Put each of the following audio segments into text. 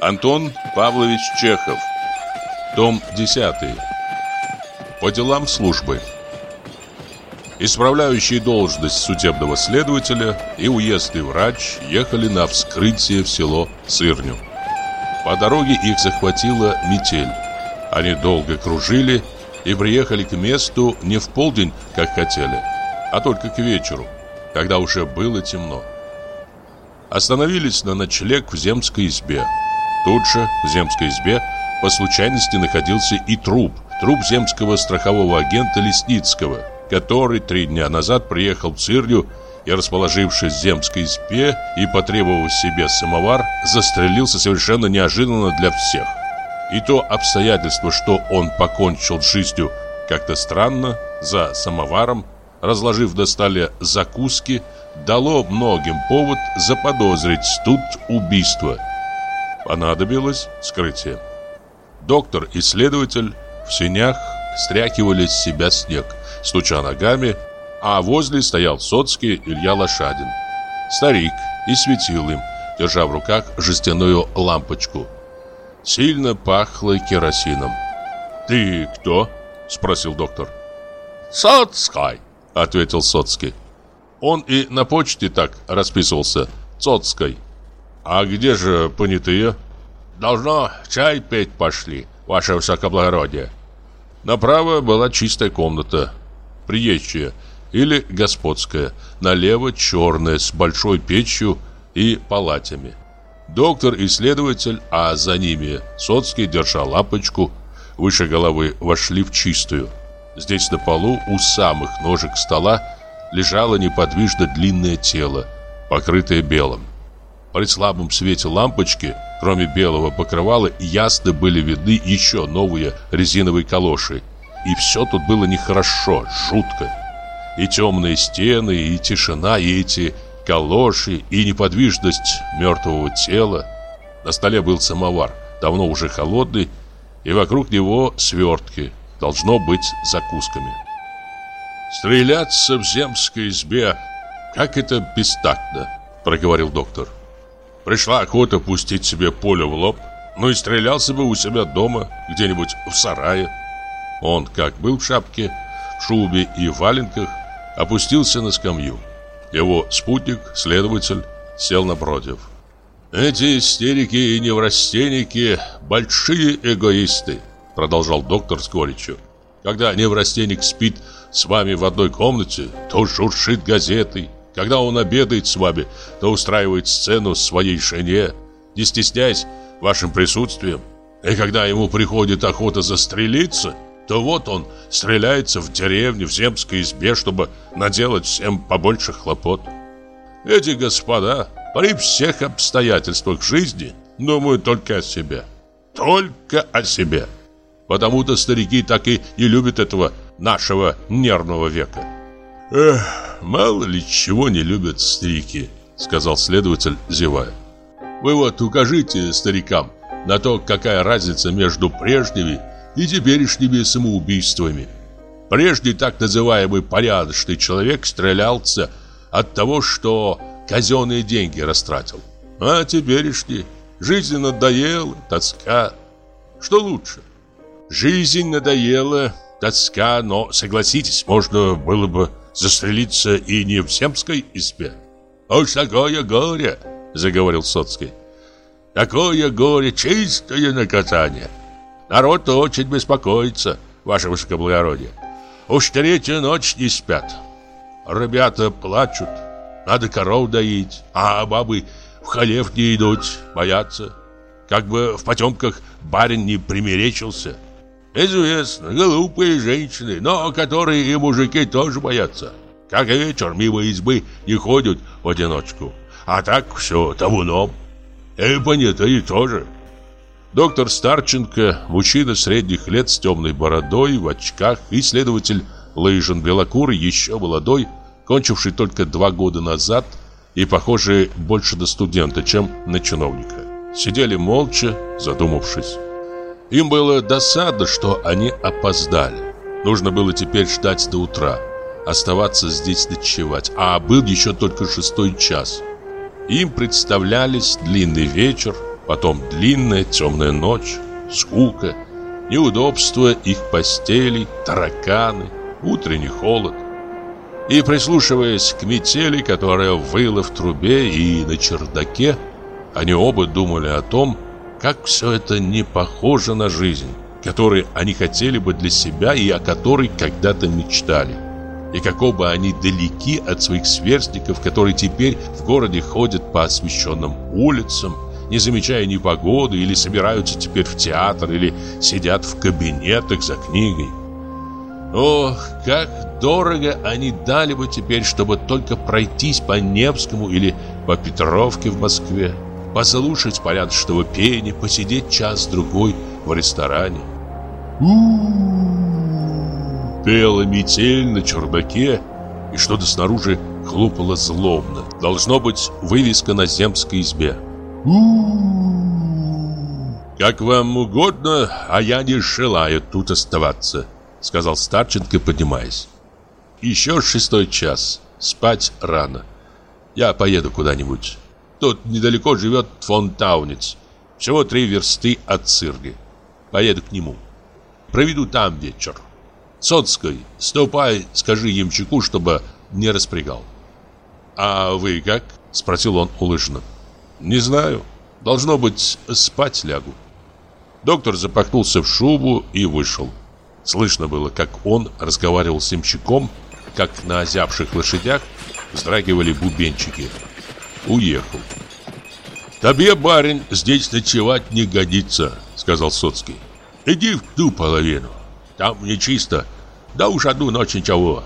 Антон Павлович Чехов. Том 10. По делам службы. Исправляющий должность судебного следователя и уездный врач ехали на вскрытие в село Сырню. По дороге их захватила метель. Они долго кружили и приехали к месту не в полдень, как хотели, а только к вечеру, когда уже было темно. Остановились на ночлег в земской избе. Тут же, в земской избе, по случайности находился и труп, труп земского страхового агента Лесницкого, который три дня назад приехал в Цирню и, расположившись в земской избе и потребовав себе самовар, застрелился совершенно неожиданно для всех. И то обстоятельство, что он покончил с жизнью как-то странно, за самоваром, разложив на столе закуски, дало многим повод заподозрить тут убийство. Понадобилось скрытие. Доктор и следователь в синях стряхивали с себя снег, стуча ногами, а возле стоял Соцкий Илья Лошадин. Старик и светил им, держа в руках жестяную лампочку. Сильно пахло керосином. «Ты кто?» – спросил доктор. «Соцкий», – ответил Соцкий. Он и на почте так расписывался, Соцкой. «А где же понятые?» «Должно чай петь пошли, ваше высокоблагородие». Направо была чистая комната, приезжая или господская, налево черная с большой печью и палатями. Доктор и следователь, а за ними Соцкий, держа лапочку, выше головы вошли в чистую. Здесь на полу у самых ножек стола лежало неподвижно длинное тело, покрытое белым. При слабом свете лампочки, кроме белого покрывала, ясно были видны еще новые резиновые калоши. И все тут было нехорошо, жутко. И темные стены, и тишина, и эти калоши, и неподвижность мертвого тела. На столе был самовар, давно уже холодный, и вокруг него свертки, должно быть закусками. «Стреляться в земской избе, как это бестактно», — проговорил доктор. «Пришла охота пустить себе поле в лоб, ну и стрелялся бы у себя дома, где-нибудь в сарае». Он, как был в шапке, в шубе и в валенках, опустился на скамью. Его спутник, следователь, сел напротив. «Эти истерики и неврастенники – большие эгоисты», – продолжал доктор с горечью. «Когда неврастенник спит с вами в одной комнате, то шуршит газетой. Когда он обедает с вами, то устраивает сцену своей жене, не стесняясь вашим присутствием. И когда ему приходит охота застрелиться, то вот он стреляется в деревне, в земской избе, чтобы наделать всем побольше хлопот. Эти господа при всех обстоятельствах жизни думают только о себе. Только о себе. Потому-то старики так и не любят этого нашего нервного века. Эх, мало ли чего не любят старики, сказал следователь, зевая. Вы вот укажите старикам на то, какая разница между прежними и теперешними самоубийствами. Прежде так называемый порядочный человек стрелялся от того, что казенные деньги растратил. А теперешний жизнь надоела, тоска. Что лучше? Жизнь надоела, тоска, но, согласитесь, можно было бы застрелиться и не в земской избе. «Уж такое горе!» — заговорил Соцкий. «Такое горе, чистое наказание. Народ очень беспокоится, ваше высокоблагородие. Уж третью ночь не спят. Ребята плачут, надо коров доить, а бабы в халев не идут, боятся. Как бы в потемках барин не примеречился». Известно, глупые женщины, но которые и мужики тоже боятся. Как и вечер мимо избы не ходят в одиночку. А так все табуном. И понятые тоже. Доктор Старченко, мужчина средних лет с темной бородой, в очках, и следователь Лыжин Белокурый, еще молодой, кончивший только два года назад и похожий больше на студента, чем на чиновника. Сидели молча, задумавшись. Им было досадно, что они опоздали. Нужно было теперь ждать до утра, оставаться здесь ночевать, а был еще только шестой час. Им представлялись длинный вечер, Потом длинная темная ночь, скука, неудобства их постелей, тараканы, утренний холод. И прислушиваясь к метели, которая выла в трубе и на чердаке, они оба думали о том, как все это не похоже на жизнь, которой они хотели бы для себя и о которой когда-то мечтали. И какого бы они далеки от своих сверстников, которые теперь в городе ходят по освещенным улицам, не замечая ни погоды, или собираются теперь в театр, или сидят в кабинетах за книгой. Ох, как дорого они дали бы теперь, чтобы только пройтись по Невскому или по Петровке в Москве, послушать порядочного пения, посидеть час-другой в ресторане. У-у-у! Пела метель на чердаке, и что-то снаружи хлопало злобно. Должно быть вывеска на земской избе. «Как вам угодно, а я не желаю тут оставаться», — сказал Старченко, поднимаясь. «Еще шестой час. Спать рано. Я поеду куда-нибудь. Тут недалеко живет фон Таунец. Всего три версты от Цирги. Поеду к нему. Проведу там вечер. Соцкой, ступай, скажи ямчику, чтобы не распрягал». «А вы как?» — спросил он у. «Не знаю. Должно быть, спать лягу». Доктор запахнулся в шубу и вышел. Слышно было, как он разговаривал с имчаком, как на озябших лошадях вздрагивали бубенчики. Уехал. «Тебе, барин, здесь ночевать не годится», — сказал Соцкий. «Иди в ту половину. Там нечисто. Да уж одну ночь ничего.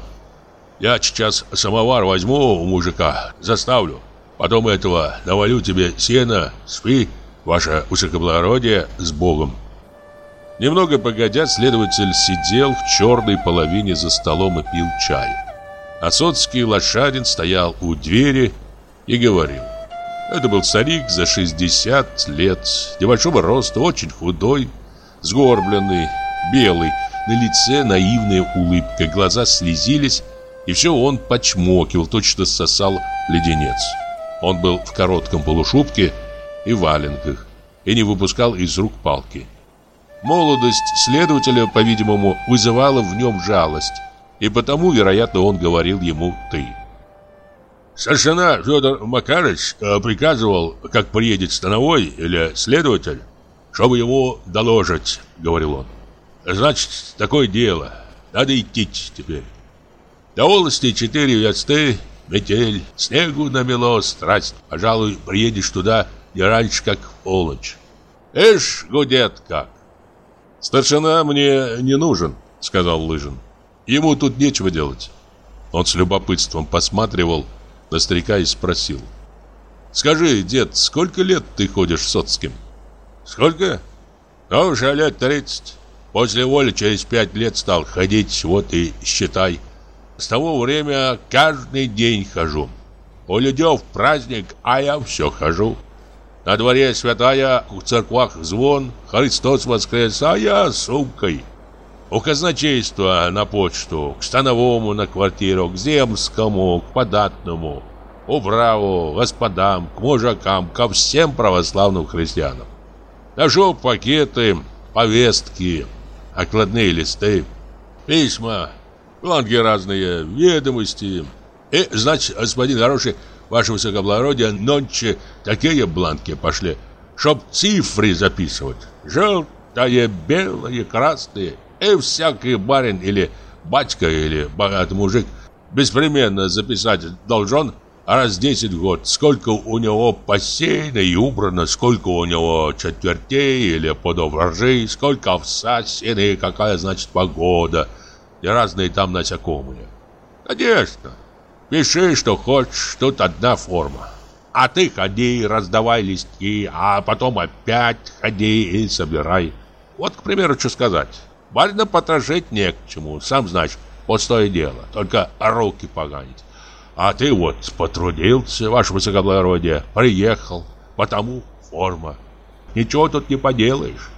Я сейчас самовар возьму у мужика, заставлю. Потом этого навалю тебе сена, спи, ваше высокоблагородие, с Богом». Немного погодя, следователь сидел в черной половине за столом и пил чай. А соцкий лошадин стоял у двери и говорил. Это был старик за 60 лет, небольшого роста, очень худой, сгорбленный, белый, на лице наивная улыбка, глаза слезились, и все он почмокивал, точно сосал леденец. Он был в коротком полушубке и валенках, и не выпускал из рук палки. Молодость следователя, по-видимому, вызывала в нем жалость, и потому, вероятно, он говорил ему «ты». Старшина Федор Макарович э, приказывал, как приедет становой или следователь, чтобы ему доложить, говорил он. Значит, такое дело. Надо идти теперь. До волости четыре версты, метель, снегу намело, страсть. Пожалуй, приедешь туда не раньше, как в полночь. Эш, гудет как. «Старшина мне не нужен», — сказал Лыжин. «Ему тут нечего делать». Он с любопытством посматривал на старика и спросил. «Скажи, дед, сколько лет ты ходишь с Соцким?» «Сколько? Ну, уже лет тридцать. После воли через пять лет стал ходить, вот и считай. С того времени каждый день хожу. У людей праздник, а я все хожу. На дворе святая, в церквах звон, Христос воскрес, а я сумкой. У казначейства на почту, к становому на квартиру, к земскому, к податному, управу, господам, к мужикам, ко всем православным христианам. Ношу пакеты, повестки, окладные листы, письма, бланки разные, ведомости. И, значит, господин хороший, ваше высокоблагородие, нонче такие бланки пошли, чтоб цифры записывать. Желтое, белое, красное. И всякий барин или батька или богатый мужик беспременно записать должен раз 10 год, сколько у него посеяно и убрано, сколько у него четвертей или подовражей, сколько овса, сена и какая, значит, погода, и разные там насекомые. Конечно, Пиши, что хочешь, тут одна форма. А ты ходи, раздавай листки, а потом опять ходи и собирай. Вот, к примеру, что сказать. Барина потрошить не к чему, сам знаешь, пустое дело, только руки поганить. А ты вот потрудился, ваше высокоблагородие, приехал, потому форма. Ничего тут не поделаешь.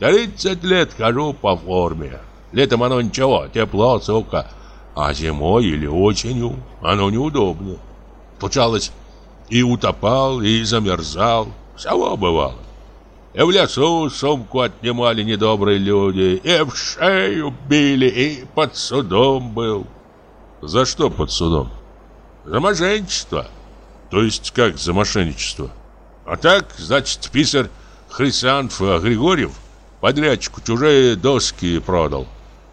Тридцать лет хожу по форме. Летом оно ничего, тепло, сука. А зимой или осенью оно неудобно. Случалось, и утопал, и замерзал. Всего бывало. И в лесу сумку отнимали недобрые люди, и в шею били, и под судом был. За что под судом? За мошенничество. То есть как за мошенничество? А так, значит, писарь Хрисанф Григорьев подрядчику чужие доски продал.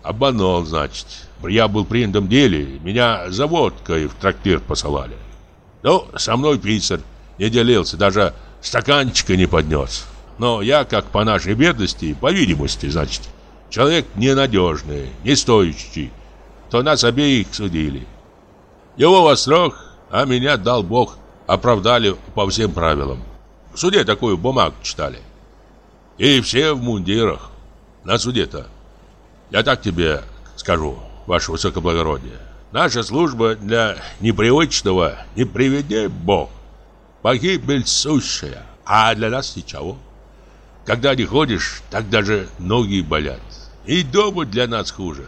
Обманул, значит. Я был при этом деле, меня за водкой в трактир посылали. Ну, со мной писарь не делился, даже стаканчика не поднес. Но я, как по нашей бедности, по видимости, значит, человек ненадежный, не стоящий, то нас обеих судили. Его во срок, а меня дал Бог, оправдали по всем правилам. В суде такую бумагу читали. И все в мундирах. На суде-то. Я так тебе скажу, ваше высокоблагородие. Наша служба для непривычного не приведи Бог. Погибель сущая, а для нас ничего. Когда не ходишь, так даже ноги болят. И дома для нас хуже.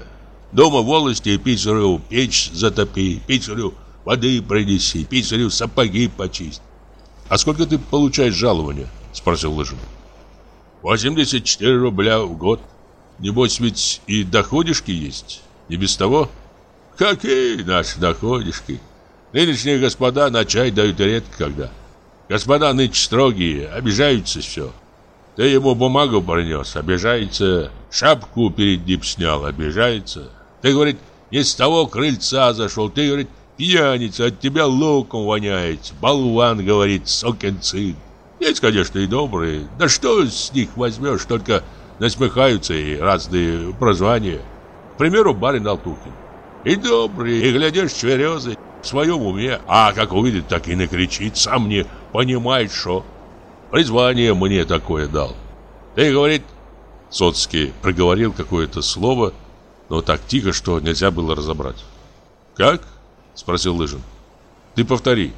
Дома волости писарю печь затопи, писарю воды принеси, писарю сапоги почисть. А сколько ты получаешь жалования? Спросил Лыжин. 84 рубля в год. Небось ведь и доходишки есть, не без того? Какие наши доходишки? Нынешние господа на чай дают редко когда. Господа нынче строгие, обижаются все. Ты ему бумагу принес, обижается. Шапку перед ним снял, обижается. Ты, говорит, не с того крыльца зашел. Ты, говорит, пьяница, от тебя луком воняет. Болван, говорит, сокин сын. Есть, конечно, и добрые. Да что с них возьмешь, только насмехаются и разные прозвания. К примеру, барин Алтухин. И добрый, и, глядишь, чверезый, в своем уме. А как увидит, так и накричит, сам не понимает, что. Призвание мне такое дал. Ты, говорит... Соцкий проговорил какое-то слово, но так тихо, что нельзя было разобрать. «Как?» — спросил Лыжин. «Ты повтори».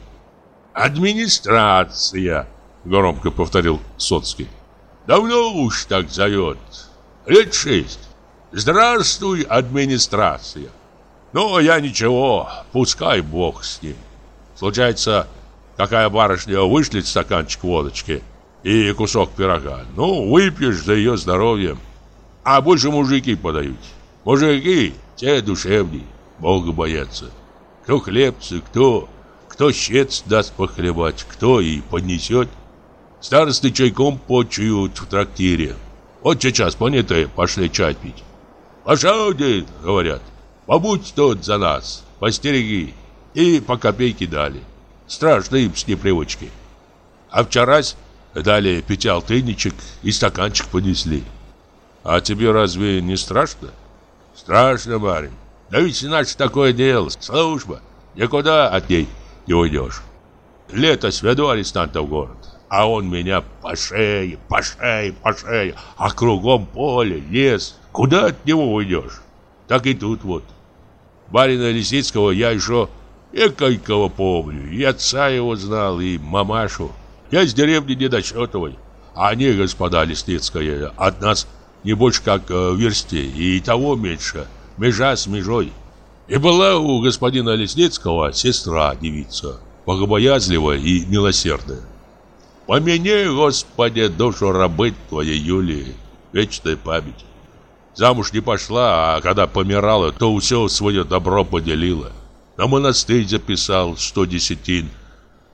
«Администрация», — громко повторил Соцкий. «Давно уж так зовет. Лет шесть. Здравствуй, администрация». Ну, я ничего, пускай бог с ним. Случается, какая барышня вышлет стаканчик водочки и кусок пирога. Ну, выпьешь за ее здоровье. А больше мужики подают. Мужики, те душевней, Бога боятся. Кто хлебцы, кто, кто щец даст похлебать, кто и поднесет. Старосты чайком почуют в трактире. Вот сейчас понятые пошли чай пить. «Пошел, говорят. Побудь тут за нас, постереги. И по копейке дали. Страшно им с непривычки. А вчерась дали пятиалтынничек и стаканчик понесли. А тебе разве не страшно? Страшно, барин. Да ведь наше такое дело, служба. Никуда от ней не уйдешь. Лето сведу арестанта в город. А он меня по шее, по шее, по шее. А кругом поле, лес. Куда от него уйдешь? Так и тут вот. Барина Лисицкого я еще экойкого помню. И отца его знал, и мамашу. Я с деревни недочетовой. А они, господа Лесницкая, от нас не больше как э, версте, и того меньше. Межа с межой. И была у господина Лесницкого сестра девица, богобоязливая и милосердная. Помяни, Господи, душу рабы твоей Юлии, вечная память. Замуж не пошла, а когда помирала, то все свое добро поделила. На монастырь записал сто десятин.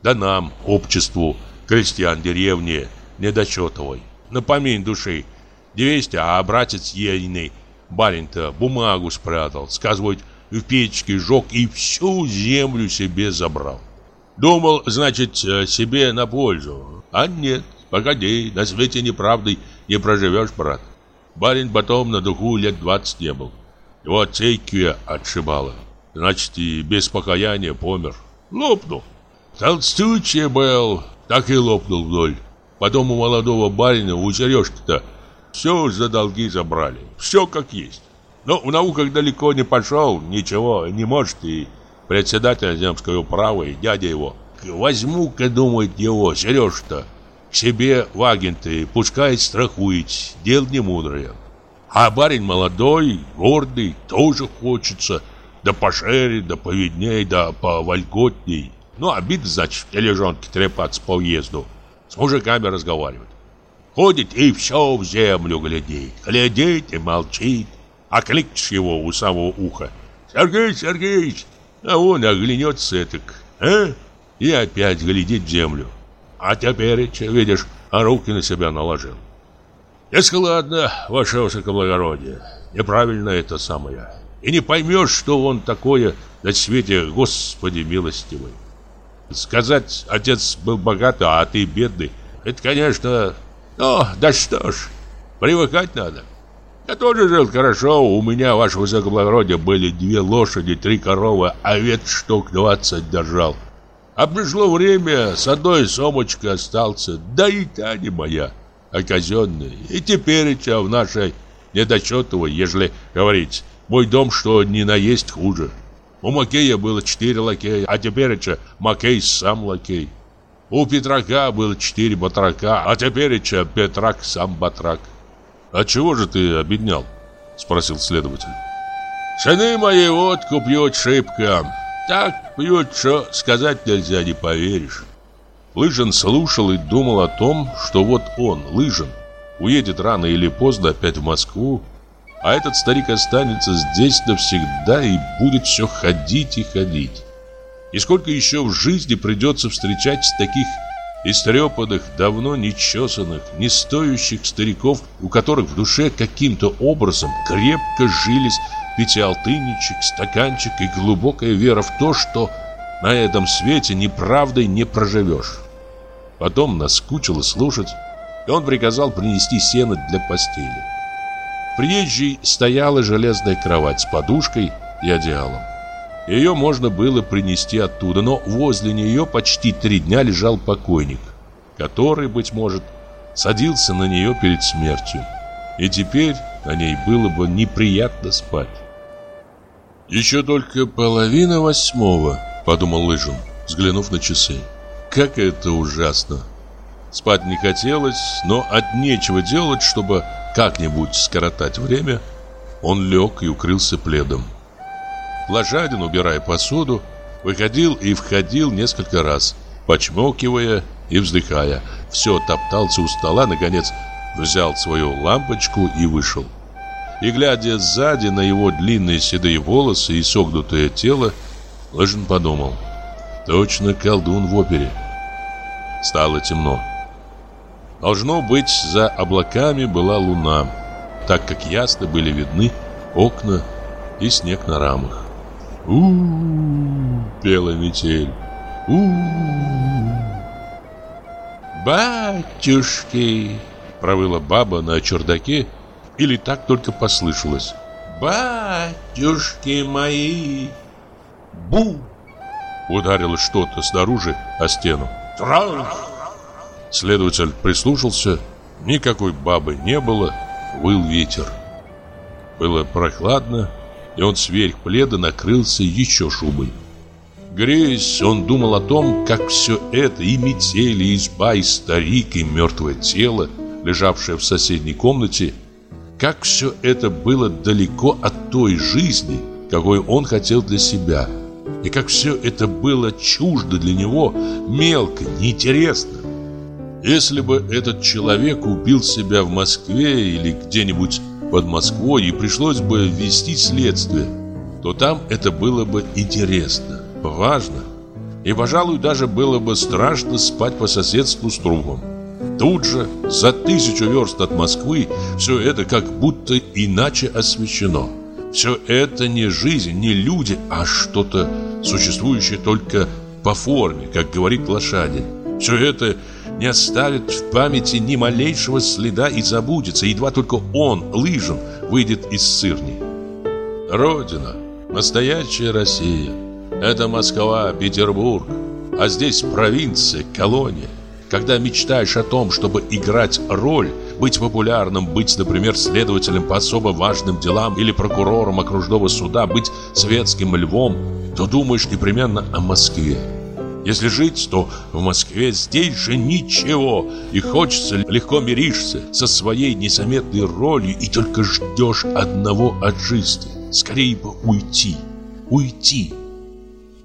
Да нам, обществу, крестьян деревни, недочетовой. На помин души 200, а братец ейный, барин-то, бумагу спрятал. Сказывают, в печке жег и всю землю себе забрал. Думал, значит, себе на пользу. А нет, погоди, на свете неправдой не проживешь, брат. Барин потом на духу лет двадцать не был. Его цейкве отшибало. Значит, и без покаяния помер. Лопнул. Толстючий был, так и лопнул вдоль. Потом у молодого барина, у сережки-то, все за долги забрали. Все как есть. Но в науках далеко не пошел, ничего не может. И председатель земского права, и дядя его. Возьму-ка, думает его, Сереж-то, к себе в агенты, пускай страхует, дел не мудрое. А барин молодой, гордый, тоже хочется, да пошире, да повидней, да повольготней. Ну, обид, значит, в тележонке трепаться по уезду, с мужиками разговаривать. Ходит и все в землю глядит. Глядит и молчит. А кликнешь его у самого уха. Сергей Сергеевич! А он оглянется этак, а? И опять глядит в землю. А теперь, видишь, руки на себя наложил. Если ладно, ваше высокоблагородие, неправильно это самое. И не поймешь, что он такое на свете, Господи милостивый. Сказать, отец был богатый, а ты бедный, это, конечно, ну, да что ж, привыкать надо. Я тоже жил хорошо, у меня, ваше высокоблагородие, были две лошади, три коровы, а овец штук двадцать держал. А пришло время, с одной сомочкой остался, да и та не моя, а казенная. И теперь в нашей недочетовой, ежели говорить, мой дом что ни наесть хуже. У Макея было четыре лакея, а теперь это Макей сам лакей. У Петрака было четыре батрака, а теперь это Петрак сам батрак. «А чего же ты обеднял?» – спросил следователь. «Сыны мои водку пьют шибко. Так пьют, что сказать нельзя, не поверишь». Лыжин слушал и думал о том, что вот он, Лыжин, уедет рано или поздно опять в Москву, а этот старик останется здесь навсегда и будет все ходить и ходить. И сколько еще в жизни придется встречать таких истрепанных, давно не чесанных, не стоящих стариков, у которых в душе каким-то образом крепко жились пятиалтынничек, стаканчик и глубокая вера в то, что на этом свете неправдой не проживешь. Потом наскучило слушать, и он приказал принести сено для постели. Приезжий стояла железная кровать с подушкой и одеялом. Ее можно было принести оттуда, но возле нее почти три дня лежал покойник, который, быть может, садился на нее перед смертью. И теперь на ней было бы неприятно спать. «Еще только половина восьмого», — подумал Лыжин, взглянув на часы. «Как это ужасно!» Спать не хотелось, но от нечего делать, чтобы как-нибудь скоротать время, он лег и укрылся пледом. Лошадин, убирая посуду, выходил и входил несколько раз, почмокивая и вздыхая. Все топтался у стола, наконец взял свою лампочку и вышел. И глядя сзади на его длинные седые волосы и согнутое тело, Лыжин подумал, точно колдун в опере. Стало темно. Должно быть, за облаками была луна, так как ясно были видны окна и снег на рамах. у, пела метель. -у. «Батюшки!» — провыла баба на чердаке, или так только послышалось. «Батюшки мои!» «Бу!» — ударило что-то снаружи о стену. «Трах!» Следователь прислушался. Никакой бабы не было. Выл ветер. Было прохладно, и он сверх пледа накрылся еще шубой. Греясь, он думал о том, как все это, и метели, и изба, и старик, и мертвое тело, лежавшее в соседней комнате, как все это было далеко от той жизни, какой он хотел для себя, и как все это было чуждо для него, мелко, неинтересно. Если бы этот человек убил себя в Москве или где-нибудь под Москвой и пришлось бы вести следствие, то там это было бы интересно, важно. И, пожалуй, даже было бы страшно спать по соседству с трупом. Тут же, за тысячу верст от Москвы, все это как будто иначе освещено. Все это не жизнь, не люди, а что-то существующее только по форме, как говорит лошадь. Все это не оставит в памяти ни малейшего следа и забудется, едва только он, Лыжин, выйдет из сырни. Родина, настоящая Россия, это Москва, Петербург, а здесь провинция, колония. Когда мечтаешь о том, чтобы играть роль, быть популярным, быть, например, следователем по особо важным делам или прокурором окружного суда, быть светским львом, то думаешь непременно о Москве. Если жить, то в Москве здесь же ничего. И хочется, легко миришься со своей незаметной ролью и только ждешь одного от жизни. Скорее бы уйти, уйти.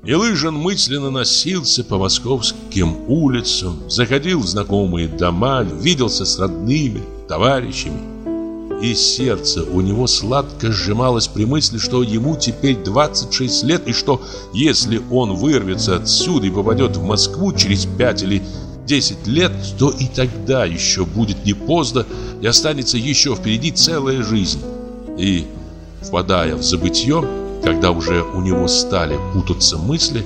И Лыжин мысленно носился по московским улицам, заходил в знакомые дома, виделся с родными, товарищами. И сердце у него сладко сжималось при мысли, что ему теперь 26 лет, и что если он вырвется отсюда и попадет в Москву через 5 или 10 лет, то и тогда еще будет не поздно, и останется еще впереди целая жизнь. И, впадая в забытье, когда уже у него стали путаться мысли,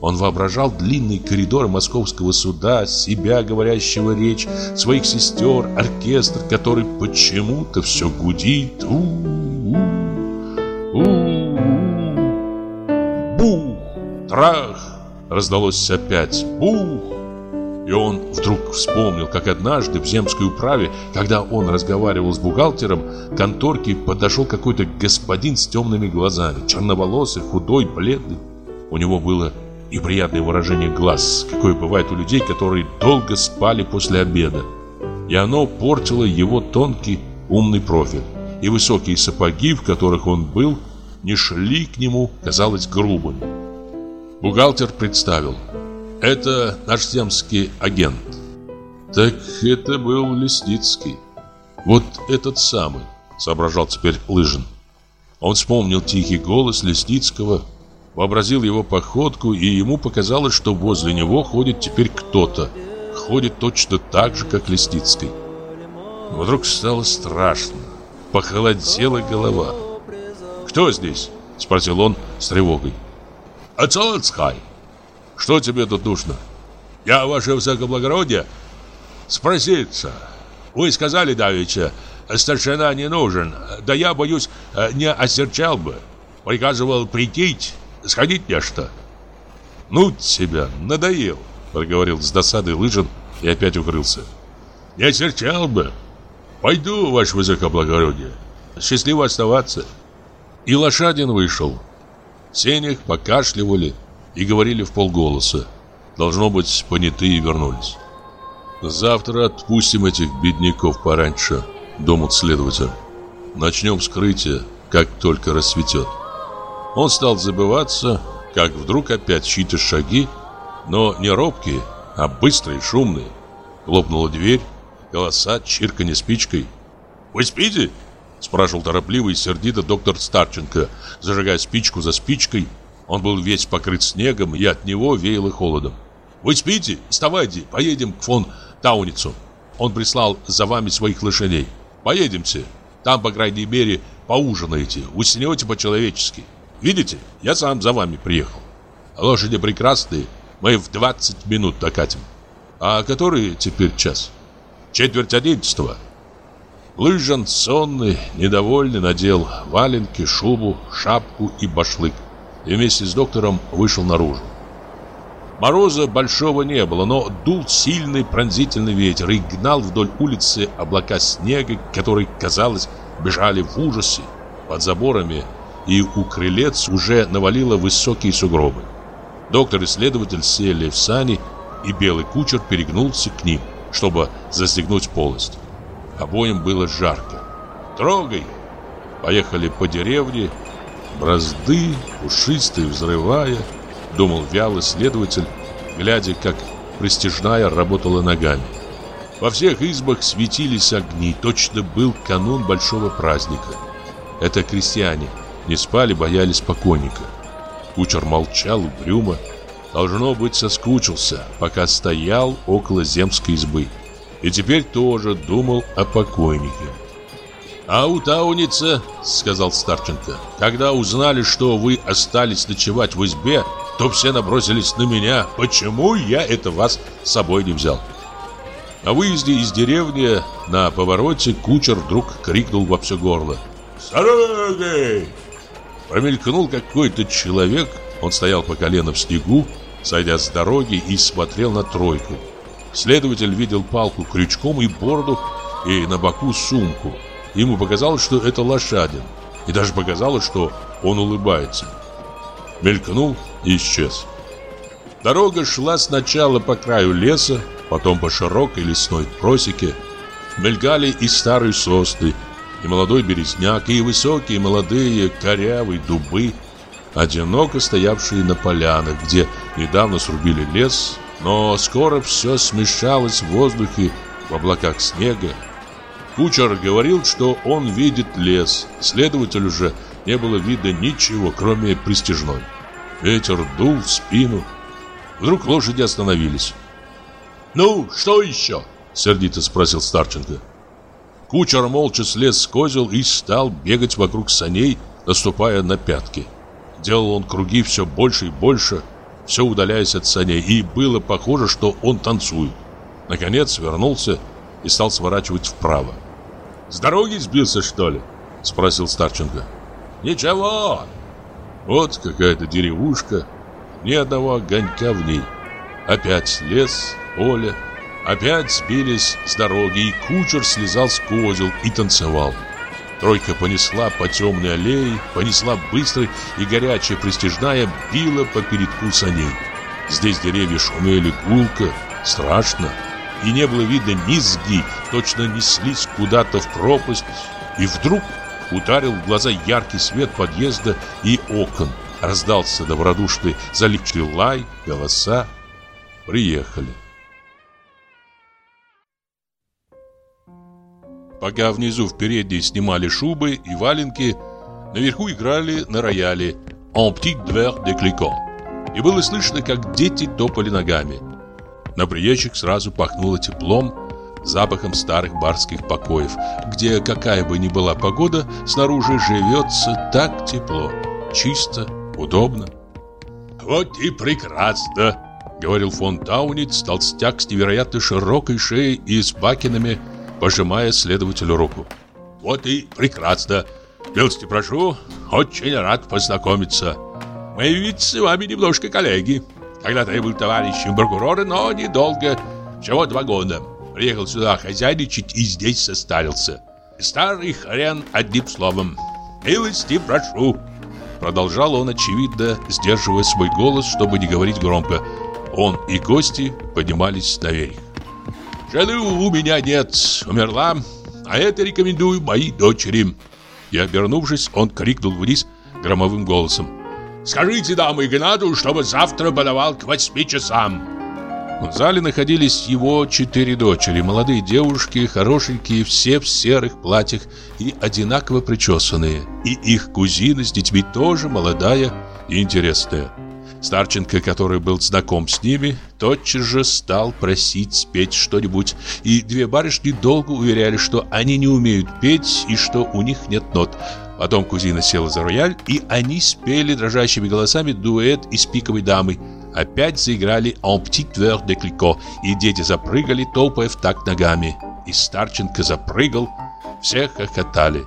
он воображал длинные коридоры московского суда, себя, говорящего речь, своих сестер, оркестр, который почему-то все гудит. У -у -у, Бух! Трах! Раздалось опять. Бух! И он вдруг вспомнил, как однажды в земской управе, когда он разговаривал с бухгалтером, к конторке подошел какой-то господин с темными глазами, черноволосый, худой, бледный. У него было и приятное выражение глаз, какое бывает у людей, которые долго спали после обеда. И оно портило его тонкий умный профиль. И высокие сапоги, в которых он был, не шли к нему, казалось, грубыми. Бухгалтер представил – это наш земский агент. Так это был Лесницкий. Вот этот самый, соображал теперь Лыжин. Он вспомнил тихий голос Лесницкого, вообразил его походку, и ему показалось, что возле него ходит теперь кто-то. Ходит точно так же, как Лесницкий. Вдруг стало страшно. Похолодела голова. «Кто здесь?» – спросил он с тревогой. «Ацалацкай», что тебе тут нужно? Я, ваше высокоблагородие, спроситься. Вы сказали давеча, старшина не нужен. Да я, боюсь, не осерчал бы. Приказывал прийти, сходить нечто. Ну тебя, надоел, проговорил с досадой Лыжин и опять укрылся. Не осерчал бы. Пойду, ваше высокоблагородие. Счастливо оставаться. И лошадин вышел. В сенях покашливали, и говорили в полголоса. Должно быть, понятые вернулись. «Завтра отпустим этих бедняков пораньше», — думал следователь. «Начнем вскрытие, как только рассветет». Он стал забываться, как вдруг опять чьи-то шаги, но не робкие, а быстрые, шумные. Лопнула дверь, голоса, чирканье спичкой. «Вы спите?» — спрашивал торопливо и сердито доктор Старченко, зажигая спичку за спичкой он был весь покрыт снегом, и от него веяло холодом. «Вы спите? Вставайте, поедем к фон Тауницу. Он прислал за вами своих лошадей. Поедемте. Там, по крайней мере, поужинаете, уснете по-человечески. Видите, я сам за вами приехал. Лошади прекрасные, мы в 20 минут докатим. А который теперь час? Четверть одиннадцатого. Лыжан, сонный, недовольный, надел валенки, шубу, шапку и башлык и вместе с доктором вышел наружу. Мороза большого не было, но дул сильный пронзительный ветер и гнал вдоль улицы облака снега, которые, казалось, бежали в ужасе. Под заборами и у крылец уже навалило высокие сугробы. Доктор и следователь сели в сани, и белый кучер перегнулся к ним, чтобы застегнуть полость. Обоим было жарко. «Трогай!» Поехали по деревне, Бразды, пушистые, взрывая, думал вялый следователь, глядя, как пристижная работала ногами. Во всех избах светились огни, точно был канун большого праздника. Это крестьяне не спали, боялись покойника. Кучер молчал угрюмо, должно быть, соскучился, пока стоял около земской избы. И теперь тоже думал о покойнике. «А у Тауница, — сказал Старченко, — когда узнали, что вы остались ночевать в избе, то все набросились на меня. Почему я это вас с собой не взял?» На выезде из деревни на повороте кучер вдруг крикнул во все горло. «С дороги!» Промелькнул какой-то человек, он стоял по колено в снегу, сойдя с дороги и смотрел на тройку. Следователь видел палку крючком и бороду, и на боку сумку. Ему показалось, что это лошадин. И даже показалось, что он улыбается. Мелькнул и исчез. Дорога шла сначала по краю леса, потом по широкой лесной просеке. Мелькали и старые сосны, и молодой березняк, и высокие молодые корявые дубы. одиноко стоявшие на полянах, где недавно срубили лес, но скоро все смешалось в воздухе в облаках снега. Кучер говорил, что он видит лес, следователю же не было видно ничего, кроме пристежной. Ветер дул в спину. Вдруг лошади остановились. «Ну, что еще?» — сердито спросил Старченко. Кучер молча слез с козел и стал бегать вокруг саней, наступая на пятки. Делал он круги все больше и больше, все удаляясь от саней, и было похоже, что он танцует. Наконец вернулся и стал сворачивать вправо. «С дороги сбился, что ли?» — спросил Старченко. «Ничего, вот какая-то деревушка, ни одного огонька в ней. Опять лес, поле, опять сбились с дороги, и кучер слезал с козел и танцевал. Тройка понесла по темной аллее, понесла быстро, и горячая пристижная била по передку саней. Здесь деревья шумели гулко, страшно, и не было видно низги, точно неслись куда-то в пропасть, и вдруг ударил в глаза яркий свет подъезда и окон. Раздался добродушный заливчий лай, голоса. Приехали. Пока внизу в передней снимали шубы и валенки, наверху играли на рояле «En petit verre de Clicquot». И было слышно, как дети топали ногами. На приезжих сразу пахнуло теплом, запахом старых барских покоев, где какая бы ни была погода, снаружи живется так тепло, чисто, удобно. «Вот и прекрасно!» — говорил фон Тауниц, толстяк с невероятно широкой шеей и с бакинами, пожимая следователю руку. «Вот и прекрасно! Милости прошу, очень рад познакомиться. Мы ведь с вами немножко коллеги. Когда-то я был товарищем прокурора, но недолго, всего два года. Приехал сюда хозяйничать и здесь состарился. Старый хрен, одним словом. Милости прошу!» Продолжал он, очевидно, сдерживая свой голос, чтобы не говорить громко. Он и гости поднимались наверх. «Жены у меня нет, умерла, а это рекомендую моей дочери». И, обернувшись, он крикнул вниз громовым голосом. «Скажите дамы Игнату, чтобы завтра подавал к восьми часам». В зале находились его четыре дочери, молодые девушки, хорошенькие, все в серых платьях и одинаково причесанные. И их кузина с детьми тоже молодая и интересная. Старченко, который был знаком с ними, тотчас же стал просить спеть что-нибудь, и две барышни долго уверяли, что они не умеют петь и что у них нет нот. Потом кузина села за рояль, и они спели дрожащими голосами дуэт из пиковой дамы. Опять заиграли «En petit verre de Clicquot», и дети запрыгали, топая в такт ногами. И Старченко запрыгал, все хохотали.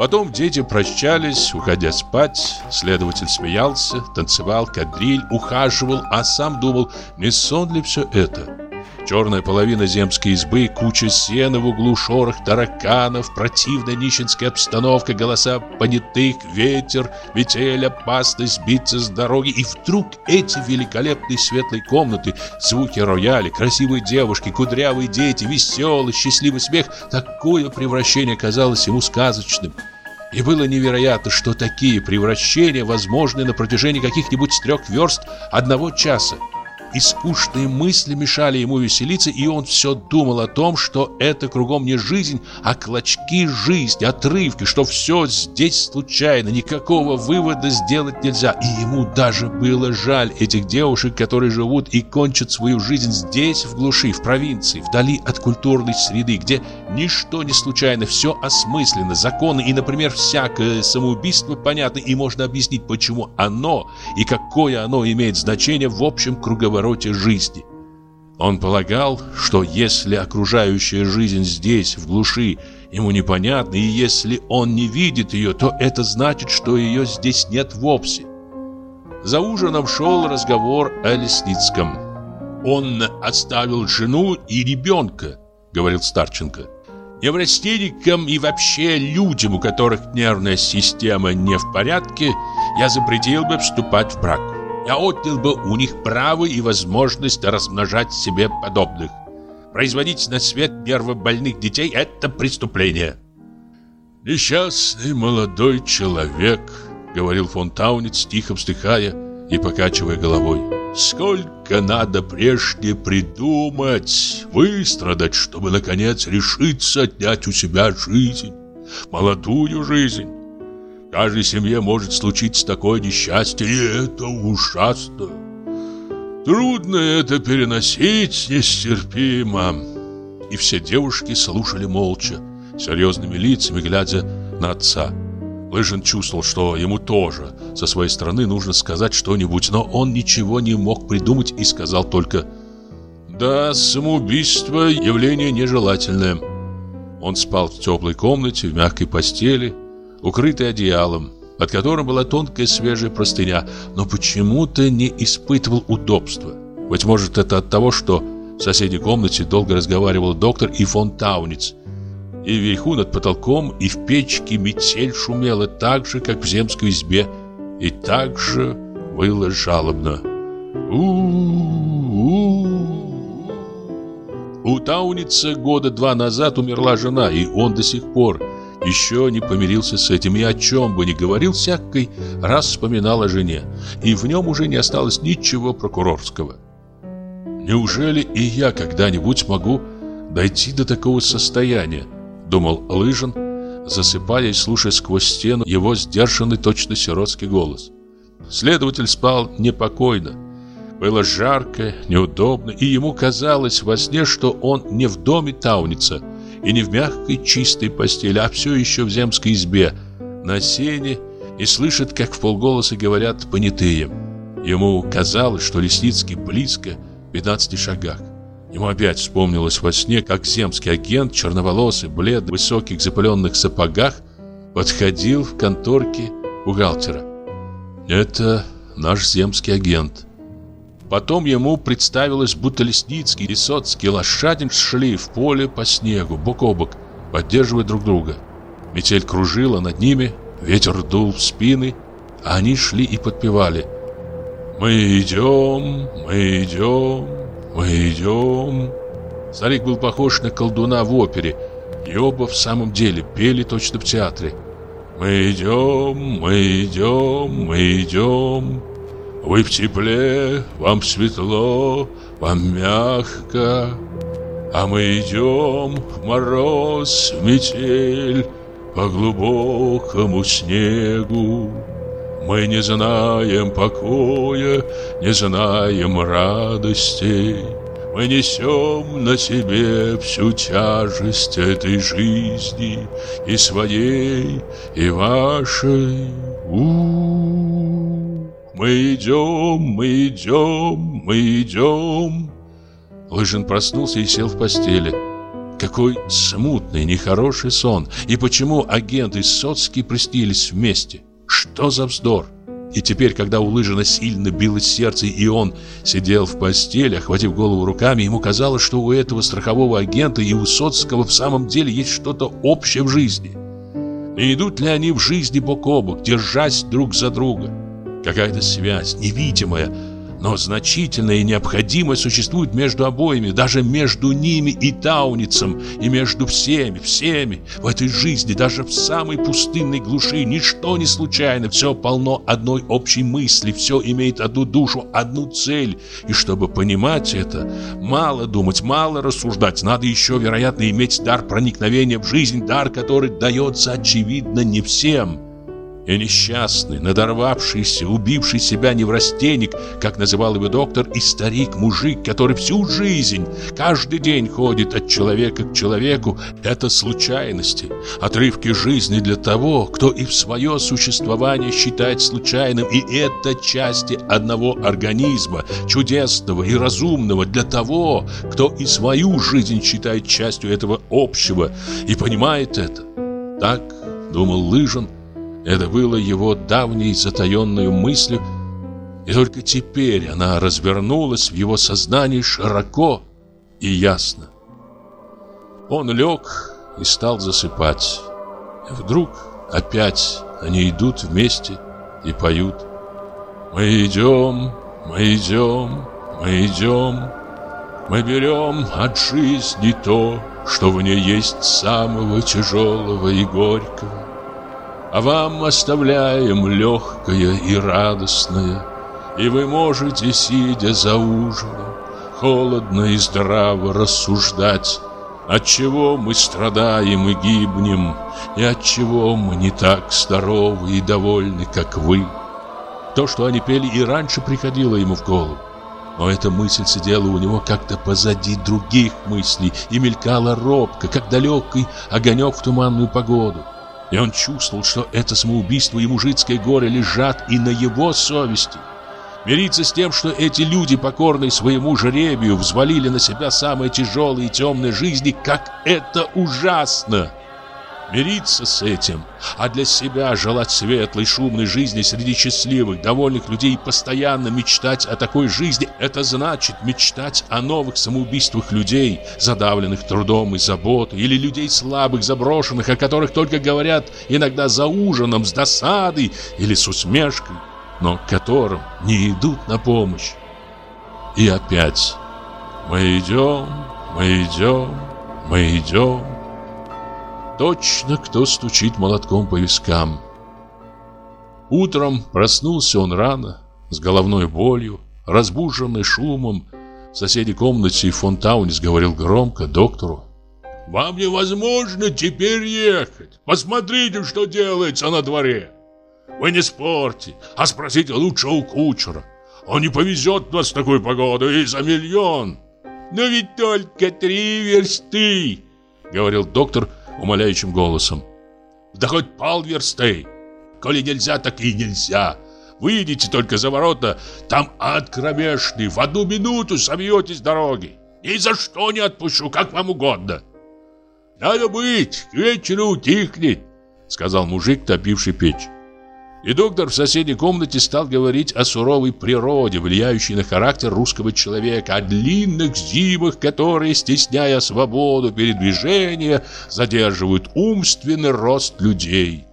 Потом дети прощались, уходя спать. Следователь смеялся, танцевал кадриль, ухаживал, а сам думал, не сон ли все это? Черная половина земской избы, куча сена в углу, шорох тараканов, противная нищенская обстановка, голоса понятых, ветер, метель, опасность сбиться с дороги. И вдруг эти великолепные светлые комнаты, звуки рояля, красивые девушки, кудрявые дети, веселый, счастливый смех. Такое превращение казалось ему сказочным. И было невероятно, что такие превращения возможны на протяжении каких-нибудь трех верст одного часа и скучные мысли мешали ему веселиться, и он все думал о том, что это кругом не жизнь, а клочки жизни, отрывки, что все здесь случайно, никакого вывода сделать нельзя. И ему даже было жаль этих девушек, которые живут и кончат свою жизнь здесь, в глуши, в провинции, вдали от культурной среды, где ничто не случайно, все осмысленно, законы и, например, всякое самоубийство понятно, и можно объяснить, почему оно и какое оно имеет значение в общем круговороте повороте жизни. Он полагал, что если окружающая жизнь здесь, в глуши, ему непонятна, и если он не видит ее, то это значит, что ее здесь нет вовсе. За ужином шел разговор о Лесницком. «Он оставил жену и ребенка», — говорил Старченко. «Неврастенникам и вообще людям, у которых нервная система не в порядке, я запретил бы вступать в брак я отнял бы у них право и возможность размножать себе подобных. Производить на свет первобольных детей – это преступление. Несчастный молодой человек, говорил фон Таунец, тихо вздыхая и покачивая головой. Сколько надо прежде придумать, выстрадать, чтобы наконец решиться отнять у себя жизнь, молодую жизнь. Каждой семье может случиться такое несчастье, и это ужасно. Трудно это переносить, нестерпимо. И все девушки слушали молча, серьезными лицами, глядя на отца. Лыжин чувствовал, что ему тоже со своей стороны нужно сказать что-нибудь, но он ничего не мог придумать и сказал только «Да, самоубийство – явление нежелательное». Он спал в теплой комнате, в мягкой постели, укрытый одеялом, под которым была тонкая свежая простыня, но почему-то не испытывал удобства. Быть может, это от того, что в соседней комнате долго разговаривал доктор и фон Тауниц, и вверху над потолком, и в печке метель шумела так же, как в земской избе, и так же было жалобно. у у Тауница года два назад умерла жена, и он до сих пор еще не помирился с этим, и о чем бы ни говорил, всякий раз вспоминал о жене, и в нем уже не осталось ничего прокурорского. Неужели и я когда-нибудь могу дойти до такого состояния? думал Лыжин, засыпая и слушая сквозь стену его сдержанный точно сиротский голос. Следователь спал непокойно. Было жарко, неудобно, и ему казалось во сне, что он не в доме Тауница и не в мягкой чистой постели, а все еще в земской избе, на сене, и слышит, как в полголоса говорят понятые. Ему казалось, что Лесницкий близко, в 15 шагах. Ему опять вспомнилось во сне, как земский агент, черноволосый, бледный, в высоких запыленных сапогах, подходил в конторке бухгалтера. Это наш земский агент. Потом ему представилось, будто Лесницкий и Соцкий лошадин шли в поле по снегу, бок о бок, поддерживая друг друга. Метель кружила над ними, ветер дул в спины, а они шли и подпевали. «Мы идем, мы идем, «Мы идем...» Старик был похож на колдуна в опере, и оба в самом деле пели точно в театре. «Мы идем, мы идем, мы идем...» Вы в тепле, вам светло, вам мягко А мы идем в мороз, в метель По глубокому снегу мы не знаем покоя, не знаем радости. Мы несем на себе всю тяжесть этой жизни И своей, и вашей. У -у -у. Мы идем, мы идем, мы идем. Лыжин проснулся и сел в постели. Какой смутный, нехороший сон. И почему агент и Соцкий вместе? Что за вздор? И теперь, когда у Лыжина сильно билось сердце, и он сидел в постели, охватив голову руками, ему казалось, что у этого страхового агента и у Соцкого в самом деле есть что-то общее в жизни. Не идут ли они в жизни бок о бок, держась друг за друга? Какая-то связь, невидимая, но значительное и необходимое существует между обоими, даже между ними и Тауницем, и между всеми, всеми. В этой жизни, даже в самой пустынной глуши, ничто не случайно, все полно одной общей мысли, все имеет одну душу, одну цель. И чтобы понимать это, мало думать, мало рассуждать, надо еще, вероятно, иметь дар проникновения в жизнь, дар, который дается, очевидно, не всем. И несчастный, надорвавшийся, убивший себя неврастенник, как называл его доктор, и старик-мужик, который всю жизнь, каждый день ходит от человека к человеку, это случайности, отрывки жизни для того, кто и в свое существование считает случайным, и это части одного организма, чудесного и разумного, для того, кто и свою жизнь считает частью этого общего и понимает это. Так думал Лыжин, это было его давней затаенной мыслью, и только теперь она развернулась в его сознании широко и ясно. Он лег и стал засыпать. И вдруг опять они идут вместе и поют. Мы идем, мы идем, мы идем, мы берем от жизни то, что в ней есть самого тяжелого и горького. А вам оставляем легкое и радостное, И вы можете, сидя за ужином, Холодно и здраво рассуждать, Отчего мы страдаем и гибнем, И отчего мы не так здоровы и довольны, как вы. То, что они пели, и раньше приходило ему в голову. Но эта мысль сидела у него как-то позади других мыслей и мелькала робко, как далекий огонек в туманную погоду. И он чувствовал, что это самоубийство и мужицкое горе лежат и на его совести. Мириться с тем, что эти люди, покорные своему жребию, взвалили на себя самые тяжелые и темные жизни, как это ужасно! Мириться с этим, а для себя желать светлой, шумной жизни среди счастливых, довольных людей и постоянно мечтать о такой жизни, это значит мечтать о новых самоубийствах людей, задавленных трудом и заботой, или людей слабых, заброшенных, о которых только говорят иногда за ужином, с досадой или с усмешкой, но которым не идут на помощь. И опять мы идем, мы идем, мы идем. Точно кто стучит молотком по вискам. Утром проснулся он рано, с головной болью, разбуженный шумом. В соседней комнате и Фонтаунис говорил громко доктору. «Вам невозможно теперь ехать. Посмотрите, что делается на дворе. Вы не спорьте, а спросите лучше у кучера. Он не повезет нас в такую погоду и за миллион». «Но ведь только три версты», — говорил доктор, — умоляющим голосом. «Да хоть полверсты! Коли нельзя, так и нельзя! Выйдите только за ворота, там ад кромешный, в одну минуту собьетесь дороги! Ни за что не отпущу, как вам угодно!» «Надо быть, к вечеру утихнет!» Сказал мужик, топивший печь. И доктор в соседней комнате стал говорить о суровой природе, влияющей на характер русского человека, о длинных зимах, которые, стесняя свободу передвижения, задерживают умственный рост людей.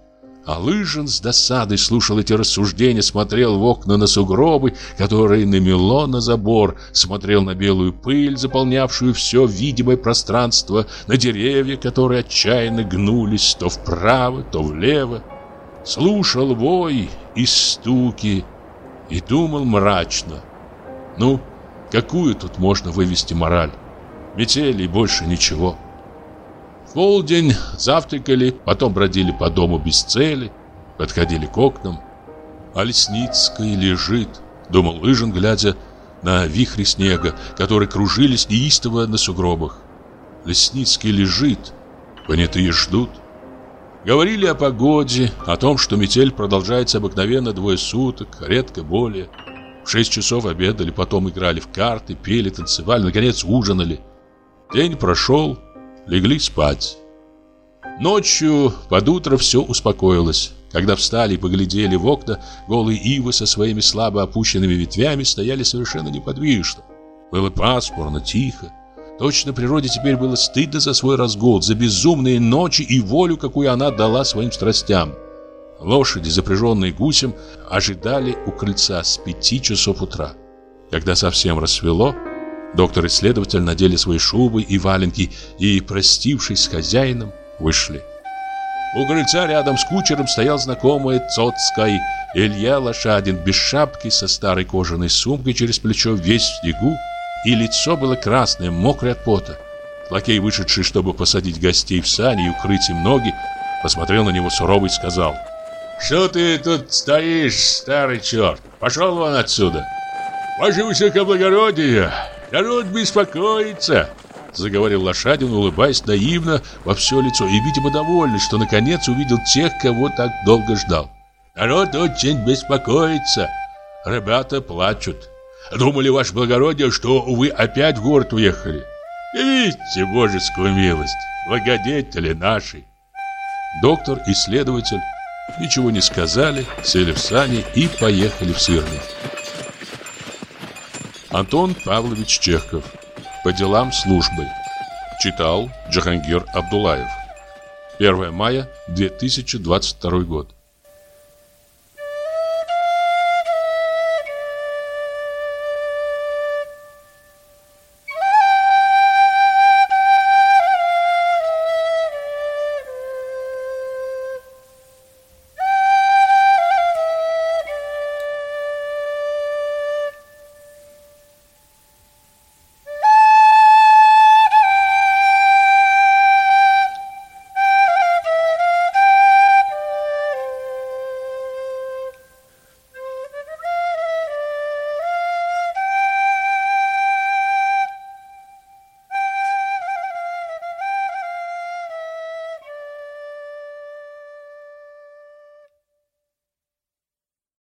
А Лыжин с досадой слушал эти рассуждения, смотрел в окна на сугробы, которые намело на забор, смотрел на белую пыль, заполнявшую все видимое пространство, на деревья, которые отчаянно гнулись то вправо, то влево слушал вой и стуки и думал мрачно. Ну, какую тут можно вывести мораль? Метели больше ничего. В полдень завтракали, потом бродили по дому без цели, подходили к окнам. А Лесницкая лежит, думал Лыжин, глядя на вихри снега, которые кружились неистово на сугробах. Лесницкий лежит, понятые ждут. Говорили о погоде, о том, что метель продолжается обыкновенно двое суток, редко более. В шесть часов обедали, потом играли в карты, пели, танцевали, наконец ужинали. День прошел, легли спать. Ночью под утро все успокоилось. Когда встали и поглядели в окна, голые ивы со своими слабо опущенными ветвями стояли совершенно неподвижно. Было пасмурно, тихо. Точно природе теперь было стыдно за свой разгул, за безумные ночи и волю, какую она дала своим страстям. Лошади, запряженные гусем, ожидали у крыльца с пяти часов утра. Когда совсем рассвело, доктор и следователь надели свои шубы и валенки и, простившись с хозяином, вышли. У крыльца рядом с кучером стоял знакомый Цоцкой Илья Лошадин без шапки, со старой кожаной сумкой через плечо, весь в снегу, и лицо было красное, мокрое от пота. Лакей, вышедший, чтобы посадить гостей в сани и укрыть им ноги, посмотрел на него сурово и сказал «Что ты тут стоишь, старый черт? Пошел вон отсюда!» «Ваше высокоблагородие, народ беспокоится!» Заговорил лошадин, улыбаясь наивно во все лицо и, видимо, довольный, что наконец увидел тех, кого так долго ждал. «Народ очень беспокоится, ребята плачут». Думали, ваше благородие, что вы опять в город уехали. Видите божескую милость, благодетели наши. Доктор и следователь ничего не сказали, сели в сани и поехали в Сырный. Антон Павлович Чехов. По делам службы. Читал Джахангир Абдулаев. 1 мая 2022 год.